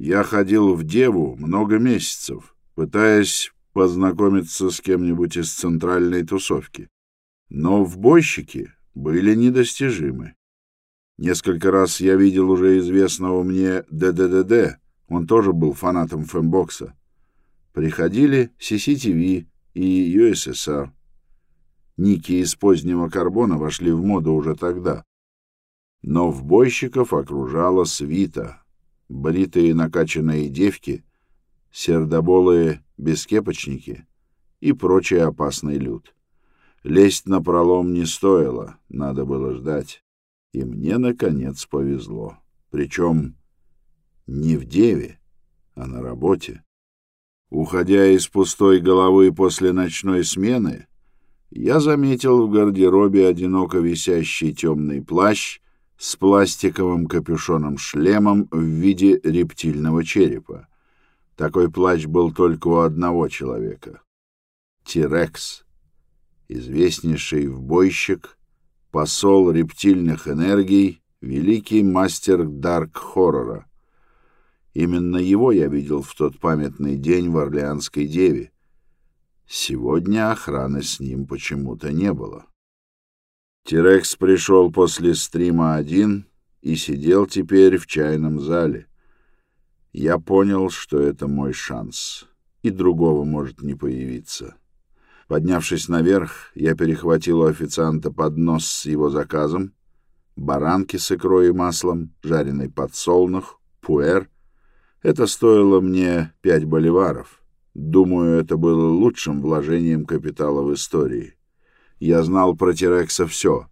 я ходил в Деву много месяцев, пытаясь познакомиться с кем-нибудь из центральной тусовки. Но в бойщики были недостижимы. Несколько раз я видел уже известного мне ДДДД, он тоже был фанатом фэмбокса. Приходили CCTV и USSR. Ники из позднего карбона вошли в моду уже тогда. Но в бойщиков окружала свита. Бритые накачанные девки, сердоболые бескепочники и прочий опасный люд. Лезть на пролом не стоило, надо было ждать. И мне, наконец, повезло. Причем не в деве, а на работе. Уходя из пустой головы после ночной смены, я заметил в гардеробе одиноко висящий темный плащ с пластиковым капюшоном-шлемом в виде рептильного черепа. Такой плащ был только у одного человека — Тирекс, известнейший вбойщик, посол рептильных энергий, великий мастер дарк-хоррора. Именно его я видел в тот памятный день в Орлеанской деве. Сегодня охраны с ним почему-то не было. Тирекс пришел после стрима один и сидел теперь в чайном зале. Я понял, что это мой шанс, и другого может не появиться. Поднявшись наверх, я перехватил у официанта поднос с его заказом, баранки с икрой и маслом, жареный подсолнух, пуэр. Это стоило мне пять боливаров. Думаю, это было лучшим вложением капитала в истории. Я знал про Терекса все.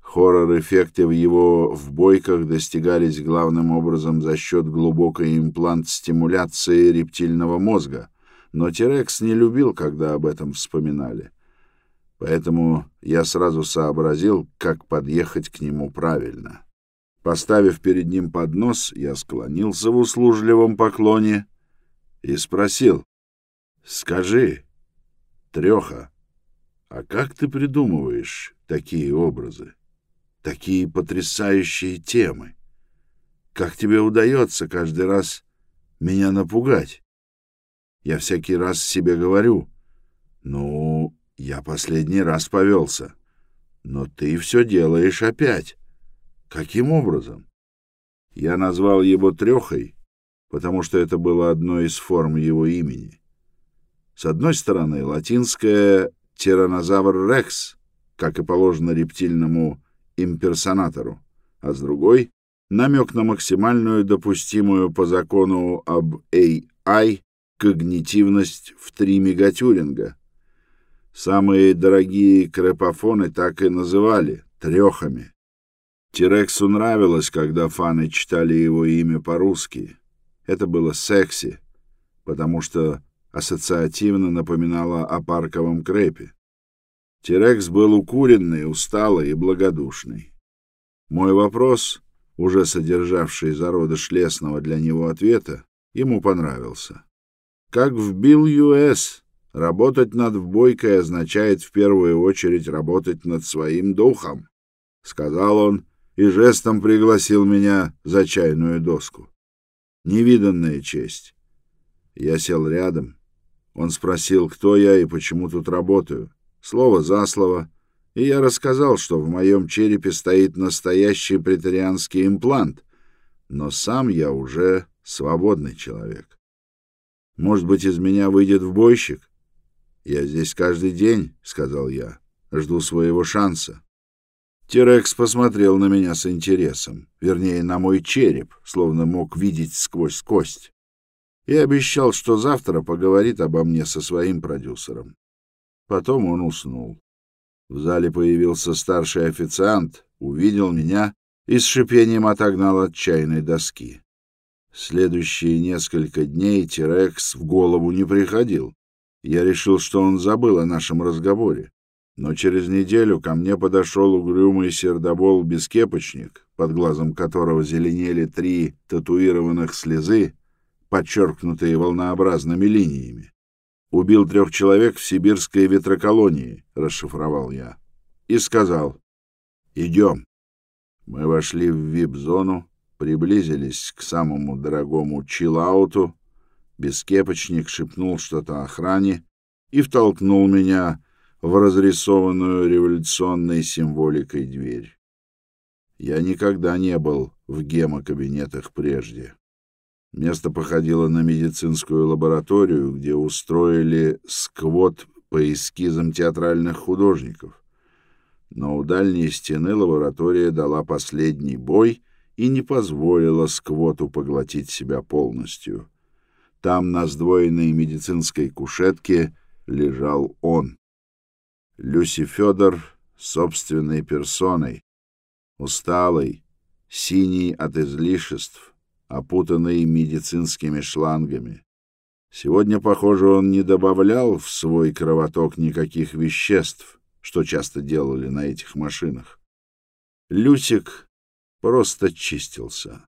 Хоррор-эффекты в его вбойках достигались главным образом за счет глубокой имплант-стимуляции рептильного мозга, но Терекс не любил, когда об этом вспоминали. Поэтому я сразу сообразил, как подъехать к нему правильно. Поставив перед ним поднос, я склонился в услужливом поклоне и спросил, «Скажи, Треха, а как ты придумываешь такие образы, такие потрясающие темы? Как тебе удается каждый раз меня напугать? Я всякий раз себе говорю, ну, я последний раз повелся, но ты все делаешь опять. Каким образом? Я назвал его Трехой, потому что это было одной из форм его имени. С одной стороны, латинское тиранозавр Рекс, как и положено рептильному имперсонатору, а с другой — намек на максимальную допустимую по закону об AI когнитивность в 3 мегатюринга. Самые дорогие крепофоны так и называли — трехами. Тирексу нравилось, когда фаны читали его имя по-русски. Это было секси, потому что ассоциативно напоминала о парковом крепе. Терекс был укуренный, усталый и благодушный. Мой вопрос, уже содержавший зародыш лесного для него ответа, ему понравился. Как в Билл Ю.С., работать над вбойкой означает в первую очередь работать над своим духом, — сказал он и жестом пригласил меня за чайную доску. Невиданная честь. Я сел рядом, он спросил, кто я и почему тут работаю. Слово за слово. И я рассказал, что в моем черепе стоит настоящий претарианский имплант. Но сам я уже свободный человек. Может быть, из меня выйдет в бойщик? Я здесь каждый день, — сказал я. Жду своего шанса. Терекс посмотрел на меня с интересом, вернее, на мой череп, словно мог видеть сквозь кость и обещал, что завтра поговорит обо мне со своим продюсером. Потом он уснул. В зале появился старший официант, увидел меня и с шипением отогнал от чайной доски. Следующие несколько дней Терекс в голову не приходил. Я решил, что он забыл о нашем разговоре. Но через неделю ко мне подошел угрюмый сердобол-бескепочник, под глазом которого зеленели три татуированных слезы, подчеркнутые волнообразными линиями. «Убил трех человек в сибирской ветроколонии», — расшифровал я. И сказал, «Идем». Мы вошли в вип-зону, приблизились к самому дорогому чилауту. Бескепочник шепнул что-то охране и втолкнул меня в разрисованную революционной символикой дверь. Я никогда не был в гемокабинетах прежде. Место походило на медицинскую лабораторию, где устроили сквот по эскизам театральных художников. Но у дальней стены лаборатория дала последний бой и не позволила сквоту поглотить себя полностью. Там на сдвоенной медицинской кушетке лежал он. Люси Федор собственной персоной, усталый, синий от излишеств, опутанный медицинскими шлангами. Сегодня, похоже, он не добавлял в свой кровоток никаких веществ, что часто делали на этих машинах. Люсик просто чистился.